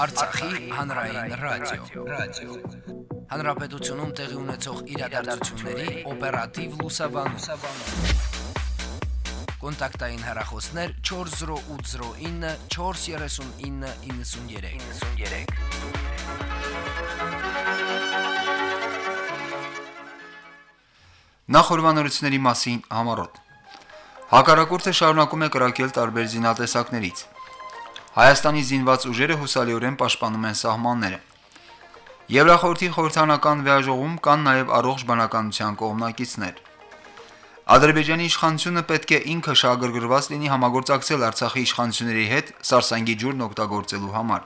Արցախի հանրային ռադիո, ռադիո։ Հանրապետությունում տեղի ունեցող իրադարձությունների օպերատիվ լուսաբանում։ Կոնտակտային հեռախոսներ 40809 43993։ 93 Նախորbanությունների մասին համառոտ։ Հակառակորդը շարունակում է կրակել տարբեր զինատեսակներից։ Հայաստանի զինված ուժերը հուսալիորեն պաշտպանում են սահմանները։ Եվրախորհրդի խորհրդանական վեաժողում կան նաև առողջ բանականության կողմնակիցներ։ Ադրբեջանի իշխանությունը պետք է ինքը շահագրգռված լինի համագործակցել Արցախի իշխանությունների հետ Սարսանգի ջուրն օգտագործելու համար։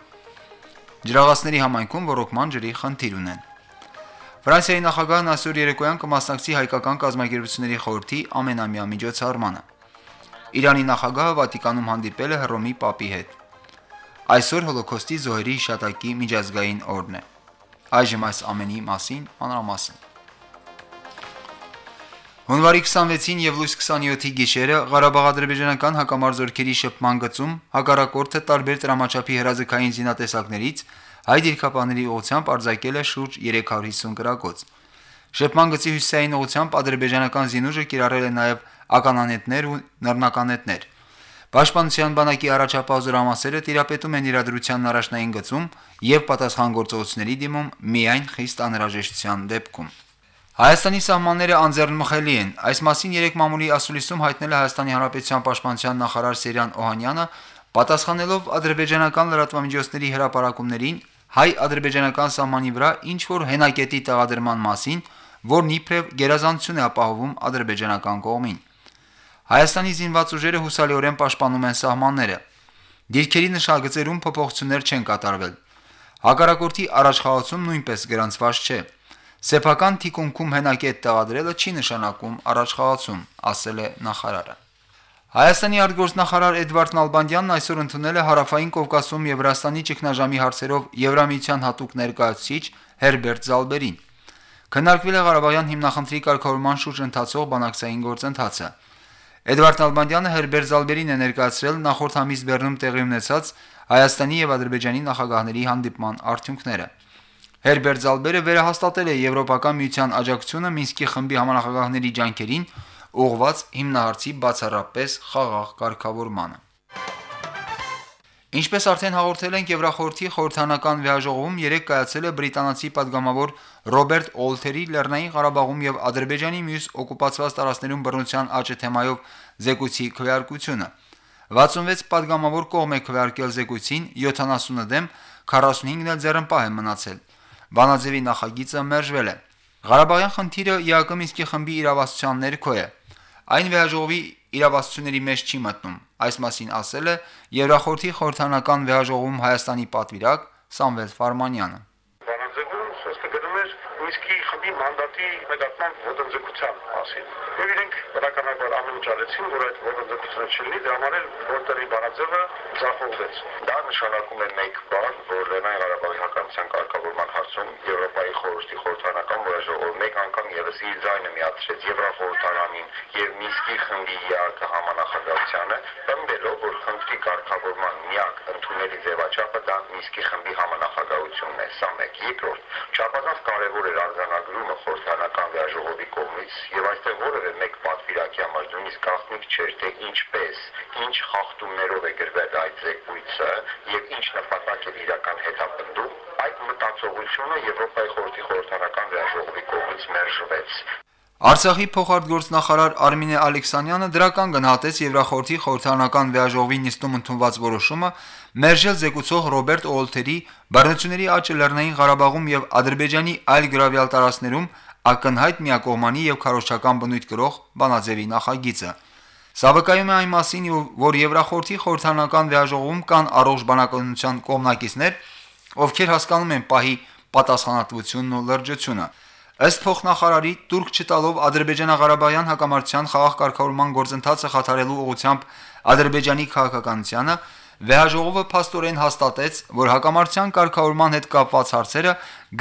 Ջրաղացների համայնքում ռոռոկման ջրի խնդիր ունեն։ Ֆրանսիայի նախագահն այսօր երեկոյան կմասնակցի հայկական կազմակերպությունների խորհրդի ամենամյա միջոցառմանը։ Իրանի նախագահը Վատիկանում հանդիպել է Հռոմի Պապի հետ։ Այսօր հոլոկոստի զոհերի հիշատակի միջազգային օրն է։ Այժմ այս ամենի մասին մանրամասն։ Հունվարի 26-ին եւ լույս 27-ի գիշերը Ղարաբաղ-ադրբեջանական հակամարտությունների շփման գծում հակառակորդը տարբեր տրամաչափի հրաձգային զինատեսակներից հայ դիրքապաների ուղությամբ արձակել է շուրջ 350 գրակոց։ Շփման գծի հյուսիսային ուղությամբ ադրբեջանական զինուժը կիրառել է նաև ականանետներ ու նռնականետներ։ Պաշտպանության բանակի առաջապահ զորամասերը տիրապետում են իրադրության առաջնային գծում եւ պատասխանատվողությունների դիմում միայն խիստ անհրաժեշտության դեպքում։ Հայաստանի սահմանները անձեռնմխելի են։ Այս մասին երեք մամուլի ասուլիսում հայտնել է Հայաստանի Հանրապետության պաշտպանության նախարար Սերյան Օհանյանը, պատասխանելով ադրբեջանական լրատվամիջոցների հրապարակումներին հայ-ադրբեջանական սահմանի վրա ինչ որ հենակետի տեղադրման մասին, որն իբրև գերազանցություն է ապահովում ադրբեջանական կողմին։ Հայաստանի զինված ուժերը հուսալիորեն պաշտպանում են սահմանները։ Դիրքերի նշագծերում փոփոխություններ չեն կատարվել։ Հակառակորդի առաջխաղացում նույնպես գրանցված չէ։ Սեփական թիկունքում հենակետ տեղադրելը չի նշանակում առաջխաղացում, ասել է նախարարը։ Հայաստանի արտգործնախարար Էդվարդ Նալբանդյանն այսօր ընդունել է Հարավային Կովկասում Եվրաստանի ճգնաժամի հարցերով Եվրամիության հատուկ ներկայացուցիչ Հերբերտ Զալբերին։ Քննարկվել է Ղարաբաղյան հիմնախնդրի կարգավորման շուրջ ընթացող բանակցային գործընթացը։ Էդվարդ Նալբանդյանը Հերբերտ Զալբերին է ներկայացրել նախորդ ամիս Բեռնում տեղի ունեցած Հայաստանի եւ Ադրբեջանի նախագահների հանդիպման արդյունքները։ Հերբերտ Զալբերը վերահաստատել է Եվրոպական միության աջակցությունը Մինսկի խմբի համանախագահների ջանքերին ուղղված հիմնահարցի բացառապես խաղաղ կարգավորմանը։ Ինչպես արդեն հաղորդել ենք Եվրախորհրդի խորհրդանական վիայժողում երեք կայացել է բրիտանացի падգամավոր Ռոբերտ Օլթերի Լեռնային Ղարաբաղում եւ Ադրբեջանի մյուս օկուպացված տարածներում բռնության աճը թեմայով զեկույցի քվեարկությունը։ 66 падգամավոր կողմ է քվեարկել զեկույցին, 70-ը դեմ, 45-ն էլ ձեռնպահ է մնացել։ Վանաձևի նախագիծը մերժվել է։ Ղարաբաղյան խնդիրը ԵԱԿ Մինսկի խմբի իրավասության ներքո է։ Այն վիայժողի իրավասությունների մեջ չի մտնում։ Այս մասին ասել է Եվրախորհրդի խորհրդանական վեաժողովում Հայաստանի պատվիրակ Սամվել Ֆարմանյանը։ Վանաձևում խոսքը գնում էր Մինսկի մանդատի նկատմամբ ոտնձգության մասին։ Եվ իրենք բնականաբար ամեն ինչ արեցին, որ այդ ոտնձգությունը չլինի, դրա համար էլ որտեղի Վանաձևը ձախողվեց։ Դա նշանակում է մեկ բան, որ Լեռնային Ղարաբաղի հականության կարգավորման հարցում Եվրոպայի խորհրդի խորհրդանական որոշողը մեկ անգամ եւս իր ձայնը միացրեց Եվրախորհրդարանին եւ Մինսկի խմբի ԵԱԿ համանախագահությանը, բնդելով, որ խնդրի կարգավորման միակ ընդունելի ձևաչափը դա Մինսկի խմբի համանախագահությունն է։ Սա մեկ։ Երկրորդ, չափազանց կարևոր էր արձանագրումը խորհրդանական վեաժողովի կողմից եւ այստեղ որևէ մեկ պատվիրակի համար նույնիսկ գաղտնիք չէր թե ինչպես, ինչ խախտումներով է գրվել այդ զեկույցը եւ ինչ նպատակ է իրական հետապնդում, այդ մտածողությունը Եվրոպայի խորհրդի խորհրդանական վեաժողովի կողմից մերժվեց։ Արցախի փոխարտգործնախարար Արմինե Ալեքսանյանը դրական գնահատեց Եվրախորհրդի խորհրդանական վեաժողովի նիստում ընդունված որոշումը Մերժել զեկուցող Ռոբերտ Օոլթերի բարձությունների աճը Լեռնային Ղարաբաղում եւ Ադրբեջանի այլ գրավյալ տարածներում ակնհայտ միակողմանի եւ քարոշչական բնույթ գրող բանաձևի նախագիծը։ Սա վկայում է այն մասին, որ Եվրախորհրդի խորհրդանական վիայժողում կան առողջ բանակնության կողմնակիցներ, ովքեր հասկանում են պահի պատասխանատվությունն ու լրջությունը։ Ըստ փոխնախարարի Տուրք չտալով Ադրբեջանա-Ղարաբաղյան հակամարտության խաղաղ կարգավորման գործընթացը խաթարելու ուղղությամբ Ադրբեջանի քաղաքականությանը վեաժողովը փաստորեն հաստատեց, որ հակամարտության կարգավորման հետ կապված հարցերը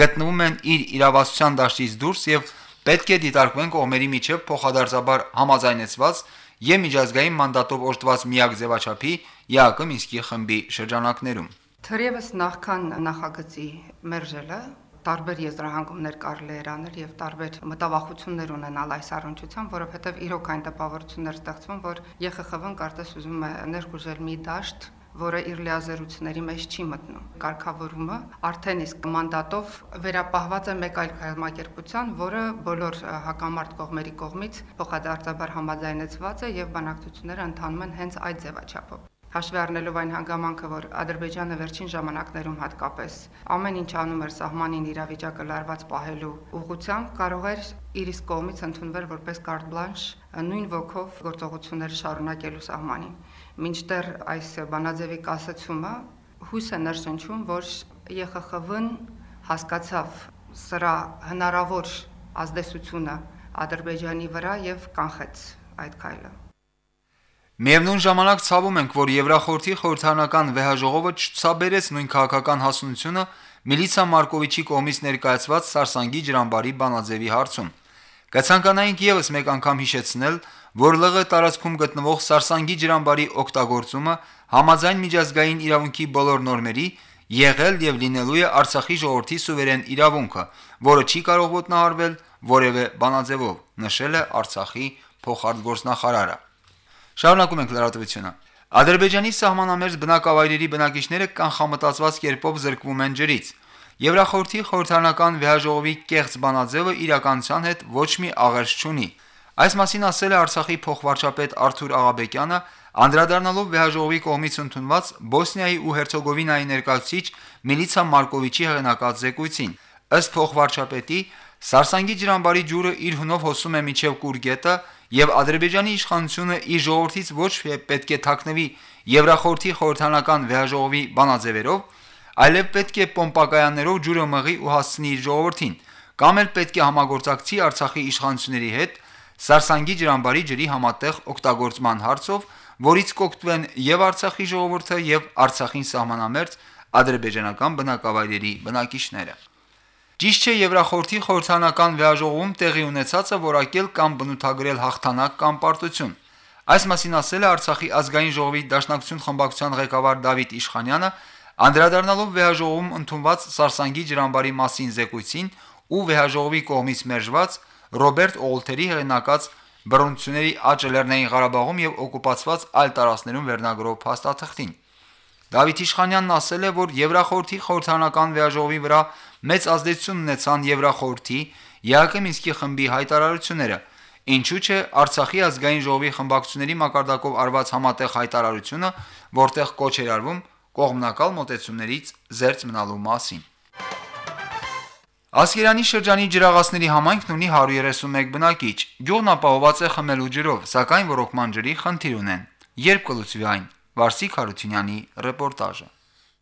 գտնվում են իր իրավասության դաշտից դուրս եւ պետք է դիտարկվեն կողմերի միջև փոխադարձաբար համաձայնեցված եւ միջազգային մանդատով օժտված միակ ձևաչափի ԵԱԿ Մինսկի խմբի շրջանակներում։ Թերևս նախքան նախագծի մերժելը տարբեր եզրահանգումներ կարելի էր անել եւ տարբեր մտավախություններ ունենալ այս առընչությամբ, որովհետեւ իրոք այն տպավորություններ ստեղծվում, որ ԵԽԽՎ-ն կարծես ուզում է ներգուժել մի դաշտ, որը իր լիազերությունների մեջ չի մտնում։ Կարգավորումը արդեն իսկ մանդատով վերապահված է մեկ այլ կազմակերպության, որը բոլոր հակամարտ կողմերի կողմից փոխադարձաբար համաձայնեցված է եւ բանակցությունները ընթանում են հենց այդ ձևաչափով հաշվի առնելով այն հանգամանքը, որ Ադրբեջանը վերջին ժամանակներում հատկապես ամեն ինչ անում էր սահմանին իրավիճակը լարված պահելու ուղղությամբ, կարող էր իր իսկ կողմից ընդունվել որպես կարտ բլանշ նույն ոգով գործողությունները շարունակելու սահմանին։ Մինչդեռ այս բանաձևի կասեցումը հույս է ներշնչում, որ ԵԽԽՎ-ն հասկացավ սրա հնարավոր ազդեցությունը Ադրբեջանի վրա եւ կանխեց այդ քայլը։ Միևնույն ժամանակ ցավում ենք, որ Եվրախորհրդի խորհրդանական վեհաժողովը չցաբերեց նույն քաղաքական հասունությունը Միլիցա Մարկովիչի կողմից ներկայացված Սարսանգի ջրամբարի բանաձևի հարցում։ Կցանկանայինք եւս մեկ անգամ հիշեցնել, որ ԼՂ տարածքում գտնվող Սարսանգի ջրամբարի օգտագործումը համաձայն միջազգային իրավունքի բոլոր նորմերի եղել եւ լինելու է Արցախի ժողովրդի սուվերեն իրավունքը, որը չի կարող ոտնահարվել որևէ բանաձևով, նշել է Արցախի փոխարտգործնախարարը։ Շարունակում ենք լրատվությունը։ Ադրբեջանի սահմանամերձ բնակավայրերի բնակիչները կանխամտածված կերպով զրկվում են ջրից։ Եվրախորհրդի խորհրդանական վեհաժողովի կեղծ բանաձևը իրականության հետ ոչ մի աղերս չունի։ Այս մասին ասել է Արցախի փոխվարչապետ Արթուր Աղաբեկյանը, անդրադառնալով վեհաժողովի կողմից ընդունված Բոսնիայի ու Հերցեգովինայի ներկայացուցիչ Միլիցա Մարկովիչի հեղինակած զեկույցին։ Ըստ փոխվարչապետի, Սարսանգի ջրամբարի ջուրը իր հունով հոսում է միջև Կուրգետը եւ Ադրբեջանի իշխանությունը իր ժողովրդից ոչ պետք է թաքնվի Եվրախորհրդի խորհրդանական վեհաժողովի բանաձևերով, այլև պետք է պոմպակայաններով ջուրը մղի ու հասցնի իր ժողովրդին, կամ էլ պետք է համագործակցի Արցախի իշխանությունների հետ Սարսանգի ջրամբարի ջրի համատեղ օգտագործման հարցով, որից կօգտվեն եւ Արցախի ժողովուրդը եւ Արցախին սահմանամերձ ադրբեջանական բնակավայրերի բնակիչները։ Ճիշտ չէ Եվրախորհրդի խորհրդանական վեաժողովում տեղի ունեցածը որակել կամ բնութագրել հաղթանակ կամ պարտություն։ Այս մասին ասել է Արցախի ազգային ժողովի Դաշնակցություն խմբակցության ղեկավար Դավիթ Իշխանյանը, անդրադառնալով վեաժողովում ընդունված Սարսանգի ջրամբարի մասին զեկույցին ու վեաժողովի կողմից մերժված Ռոբերտ Օլթերի հեղինակած բռնությունների աճը Լեռնային Ղարաբաղում եւ օկուպացված այլ տարածքներում վերնագրով փաստաթղթին։ Դավիթ Իշխանյանն ասել է, որ Եվրախորհրդի խորհրդանական վեաժողովի վրա մեծ ազդեցություն ունեցան Եվրախորհրդի ԵԱԿ Մինսկի խմբի հայտարարությունները, ինչու՞ չէ Արցախի ազգային ժողովի խմբակցությունների մակարդակով արված համատեղ հայտարարությունը, որտեղ կոչ էր արվում կողմնակալ մոտեցումներից զերծ մնալու մասին։ Ասկերանի շրջանի ջրաղացների համայնքն ունի 131 բնակիչ։ Գյուղն ապահոված է խմելու ջրով, սակայն ռոկման ջրի խնդիր ունեն։ Երբ կլուծվի այն։ Վարսիկ Հարությունյանի ռեպորտաժը։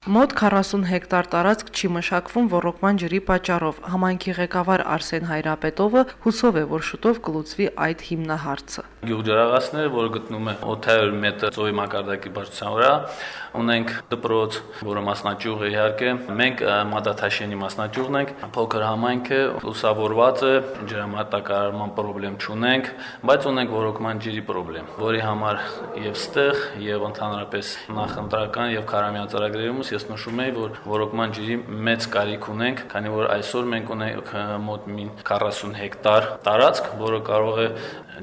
Մոտ 40 հեկտար տարածք չի մշակվում ռոռոկման ջրի պատճառով։ Համայնքի ղեկավար Արսեն Հայրապետովը հուսով է, որ շուտով կլուծվի այդ հիմնահարցը։ Գյուղջրաղացները, որը գտնվում է 800 մետր ծովի մակարդակի բարձրության վրա, ունենք դպրոց, որը մասնաճյուղ է իհարկե։ Մենք մատաթաշենի մասնաճյուղն ենք, փոքր համայնքը լուսավորված է, ջրամատակարարման խնդրեմ չունենք, բայց ունենք ռոռոկման ջրի խնդրեմ, որի համար եւ ստեղ եւ ընդհանրապես նախընտրական եւ քարամյան ծրագրերում ես նշում եի, որ ռոռոկման ջրի մեծ կարիք ունենք, քանի որ այսօր մենք ունենք մոտ 40 հեկտար տարածք, որը կարող է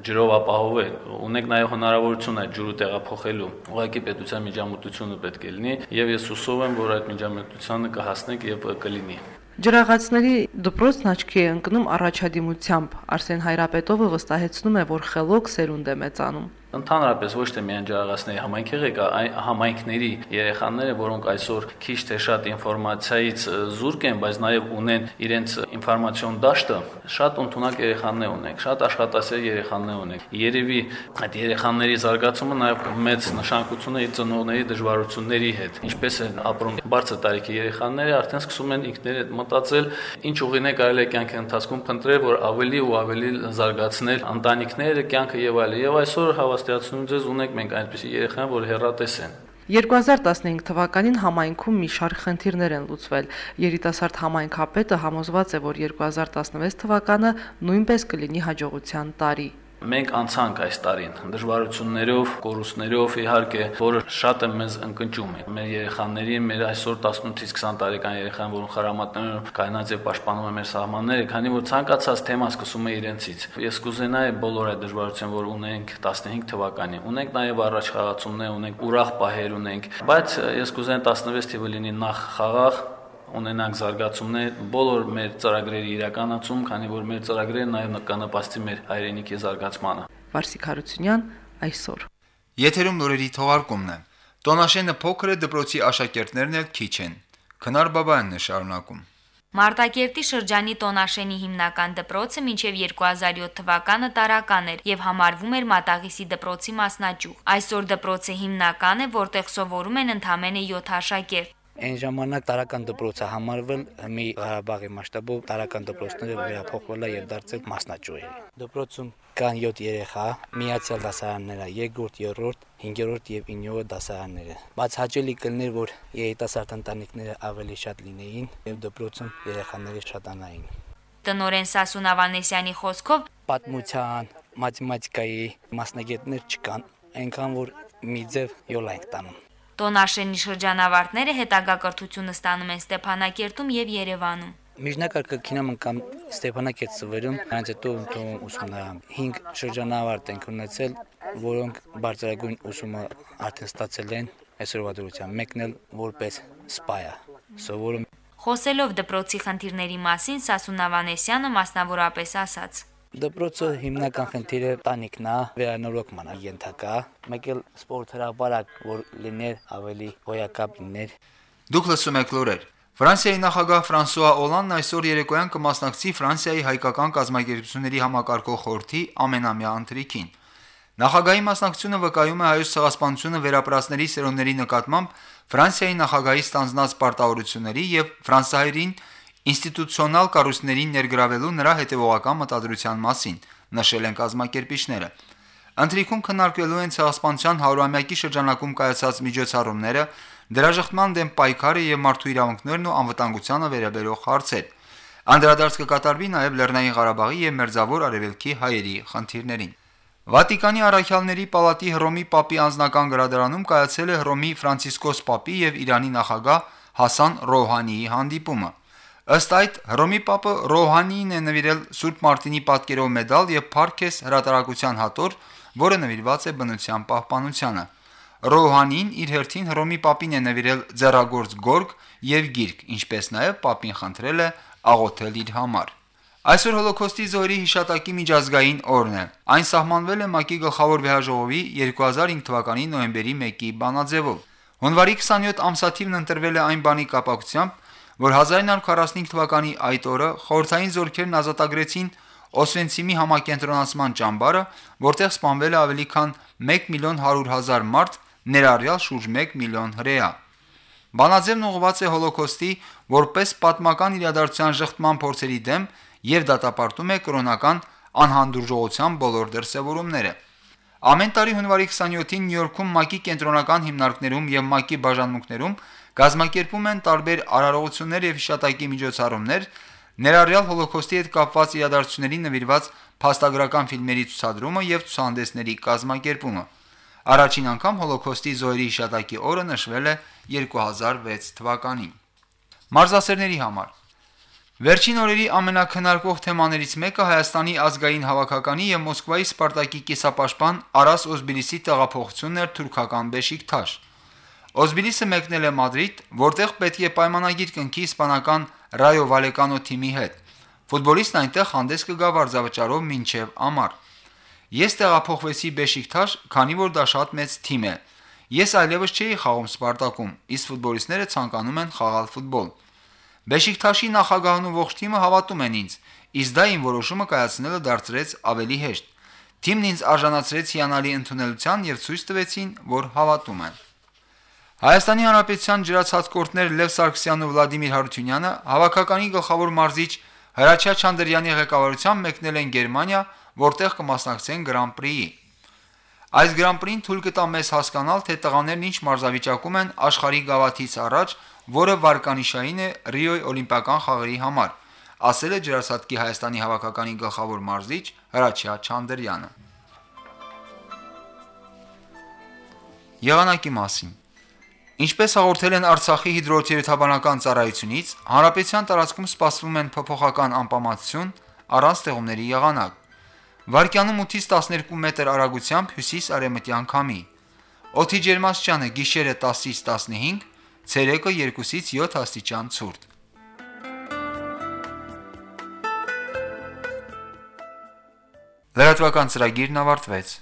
ջրով ապահովել։ Ունենք նաև հնարավորություն այդ ջուրը տեղափոխելու։ Ուղղակի պետության միջամտությունը պետք է լինի, եւ ես հուսով եմ, որ այդ միջամտությանը կհասնենք եւ կլինի։ Ջրաղացների դպրոցն աչքի է ընկնում առաջադիմությամբ։ Արսեն Հայրապետովը վստահեցնում է, որ խելոք սերունդ է մեծանում ընդհանրապես ոչ թե միայն ջրաղացների համայնքի ղեկա, այլ համայնքների երեխաները, որոնք այսօր քիչ թե շատ ինֆորմացիայից զուրկ են, բայց նաև ունեն իրենց ինֆորմացիոն դաշտը, շատ ընդունակ երեխաներ ունենք, շատ աշխատասեր երեխաներ ունենք։ Երևի այդ երեխաների զարգացումը նաև մեծ նշանակություն է ծնողների դժվարությունների հետ։ Ինչպես են ապրում բարձր տարիքի երեխաները, արդեն սկսում են ինքներդ մտածել, ինչ ուղին է կարելի կյանքի ընթացքում փնտրել, որ ավելի ու ավելի զարգացնել ընտանիքները, կյանքը եւ այլն։ Եվ այսօր հավաս պատրաստում ձեզ ունենք մենք այնպիսի երեխան, որ հերատես են։ 2015 թվականին համայնքում մի շարք խնդիրներ են լուծվել։ Երիտասարդ համայնքապետը համոզված է, որ 2016 թվականը նույնպես կլինի հաջողության տարի։ Մենք անցանք այս տարին դժվարություններով, կորուստներով, իհարկե, որը շատ է մեզ ընկճում Մեր երեխաների, մեր այսօր 18-ից 20 տարեկան երեխան, որոնք խրամատներով կայնած եւ պաշտպանում են մեր սահմանները, քանի որ ցանկացած թեմա սկսում է իրենցից։ Ես կուզենայի բոլոր այդ դժվարություն, որ ունենք 15 թվականին, ունենք նաեւ առաջ խաղացումներ, ունենք ուրախ պահեր ունենք, բայց ես կուզենայի 16 թիվը լինի նախ խաղաղ, ունենանք զարգացումներ բոլոր մեր ծրագրերի իրականացում, քանի որ մեր ծրագրերը նաև կանապաստի մեր հայրենիքի զարգացմանը։ Վարսիկ Հարությունյան այսօր։ Եթերում նորերի թողարկումն է։ Տոնաշենը փոքր է, դպրոցի աշակերտներն էլ քիչ են։ Քնար Բաբայանն է շարունակում։ Մարտակերտի շրջանի Տոնաշենի հիմնական դպրոցը մինչև 2007 թվականը տարական էր եւ համարվում էր Մատաղիսի դպրոցի մասնաճյուղ։ Այսօր դպրոցը հիմնական է, որտեղ սովորում են ընդամենը 7 աշակերտ։ Այն ժամանակ տարական դպրոցը համարվել մի Ղարաբաղի մասշտաբով տարական դպրոցները վերափոխվել է եւ դարձել մասնաճյուղի։ Դպրոցում կան 7 երեխա, միացյալ դասարանները 2-րդ, 3-րդ, 5-րդ եւ 9-րդ դասարանները։ Բայց հաճելի կլներ, որ երիտասարդ ընտանիքները ավելի շատ լինեին եւ դպրոցում երեխաները շատանային։ Տնորեն Սասուն Ավանեսյանի խոսքով Պատմության, մաթեմատիկայի մասնագետներ չկան, այնքան որ մի ձև յոլ ենք տանում։ Տոնաշենի շրջանավարտները հետագա կրթությունը ստանում են Ստեփանակերտում եւ Երևանում։ Միջնակարգը քինամ կամ Ստեփանակերտ ծվերում, այնց հետո ընդունում ուսումնարան։ 5 շրջանավարտ ենք ունեցել, որոնք բարձրագույն ուսումը արդեն ստացել են այսօրվա դրությամբ։ Մեկն էլ որպես սպայա։ Սովորում Խոսելով դպրոցի խնդիրների մասին Սասուն Ավանեսյանը մասնավորապես ասաց. Դպրոցը հիմնական խնդիրը տանիքն է, վերանորոգման է ենթակա, մեկ էլ սպորտ հրապարակ, որ լիներ ավելի հոյակապ լիներ։ Դուք լսում եք լուրեր։ Ֆրանսիայի նախագահ Ֆրանսուଆ Օլանդն այսօր երեկոյան կմասնակցի Ֆրանսիայի հայկական կազմակերպությունների համակարգող խորհրդի ամենամյա ընթրիքին։ Նախագահի մասնակցությունը վկայում է հայոց ցեղասպանությունը վերապրածների սերունդների նկատմամբ Ֆրանսիայի նախագահի ստանձնած պարտավորությունների եւ ֆրանսահայերին ինստիտուցիոնալ կառույցներին ներգրավելու նրա հետևողական մտադրության մասին, նշել են կազմակերպիչները։ Ընտրիքում քննարկվելու են ցեղասպանության 100-ամյակի շրջանակում կայացած միջոցառումները, դրաժխտման դեմ պայքարը եւ մարդու իրավունքներն ու անվտանգությանը վերաբերող հարցեր։ Անդրադարձ կկատարվի նաև Լեռնային Ղարաբաղի եւ Մերձավոր Արևելքի հայերի խնդիրներին։ Վատիկանի առաքյալների պալատի Հռոմի Պապի անձնական գրադարանում կայացել է Հռոմի Ֆրանցիսկոս Պապի եւ Իրանի նախագահ Հասան Ռոհանիի հանդիպումը։ Ըստ այդ Հռոմի Պապը Ռոհանիին է նվիրել Սուրբ Մարտինի պատկերով մեդալ եւ Փարքես հրատարակության հատոր, որը նվիրված է բնության պահպանությանը։ Ռոհանին իր հերթին Հռոմի Պապին է նվիրել ձեռագործ գորգ եւ գիրք, ինչպես նաեւ Պապին խնդրել է աղոթել իր համար։ Այսօր հոլոկոստի զոհերի հիշատակի միջազգային օրն է։ Այն սահմանվել է ՄԱԿ-ի գլխավոր վեհաժողովի 2005 թվականի նոյեմբերի 1-ի բանաձևով։ Հունվարի 27 ամսաթիվն ընտրվել է այն բանի կապակցությամբ, որ 1945 թվականի այդ օրը խորհրդային զորքերն ազատագրեցին Օսվենցիմի համակենտրոնացման ճամբարը, որտեղ սպանվել է ավելի քան 1 միլիոն 100 հազար մարդ, ներառյալ շուրջ 1 միլիոն հրեա։ Բանաձևն ուղղված է հոլոկոստի որպես պատմական իրադարձության շղթման փորձերի դեմ եւ դատապարտում է կրոնական անհանդուրժողության բոլոր դրսևորումները։ Ամեն տարի հունվարի 27-ին Նյու Յորքում ՄԱԿ-ի կենտրոնական հիմնարկներում եւ ՄԱԿ-ի բաժանմունքներում կազմակերպում են տարբեր արարողություններ եւ հիշատակի միջոցառումներ, ներառյալ հոլոկոստի հետ կապված իրադարձությունների նվիրված փաստագրական ֆիլմերի ցուցադրումը եւ ցուցահանդեսների կազմակերպումը։ Առաջին անգամ հոլոկոստի զոհերի հիշատակի օրը նշվել է 2006 թվականին։ Մարզասերների համար. Վերջին օրերի ամենակնարկող թեմաներից մեկը Հայաստանի ազգային հավաքականի եւ Մոսկվայի Սպարտակի կիսապաշտպան Արաս Օզբիլիսի տեղափոխությունն էր թուրքական Բեշիկթաշ։ Օզբիլիսը մեկնել է Մադրիդ, որտեղ պետք է պայմանագիր կնքի իսպանական Rayo Vallecano թիմի հետ։ Ֆուտբոլիստն այնտեղ հանդես կգա վարձավճարով մինչև ամառ։ Ես տեղափոխվեցի Բեշիկթաշ, քանի որ դա շատ մեծ թիմ է։ Ես այլևս չէի խաղում Սպարտակում, իսկ ֆուտբոլիստները ցանկանում են խաղալ ֆուտբոլ։ Բեշիկթաշի նախագահն ու ողջ թիմը հավատում են ինձ, իսկ դա իմ որոշումը կայացնելը դարձրեց ավելի հեշտ։ Թիմն ինձ արժանացրեց հիանալի ընդունելության եւ ցույց տվեցին, որ հավատում են։ Հայաստանի Հանրապետության ջրացածկորտներ Լև Սարգսյանն ու Վլադիմիր Հարությունյանը հավաքականի գլխավոր մարզիչ Հրաչյա Չանդրյանի ղեկավարությամբ մեկնել են Գերմանիա, որտեղ կմասնակցեն Grand Prix-ի։ Այս Grand Prix-ն թույլ կտա մեզ հասկանալ, թե տղաներն ինչ մարզավիճակում են աշխարհի գավաթից առաջ, որը վարկանիշային է Ռիոյի Օլիմպիական խաղերի համար, ասել է ջրացածկի Հայաստանի հավաքականի գլխավոր մարզիչ Հրաչյա Չանդրյանը։ Եղանակի մասին Ինչպես հաղորդել են Արցախի հիդրոթերապևտաբանական ծառայությունից, հանրապետության տարածքում սպասվում են փոփոխական անպամատություն առանց ձեղումների եղանակ։ Վարկյանում 8-ից 12 մետր արագությամբ հյուսիս-արևմտյան քամի։ Օդի ջերմաստիճանը գիշերը 10-ից 15, ցերեկը 2-ից 7 աստիճան ցուրտ։ Լրատվական ծրագիրն ավարտվեց։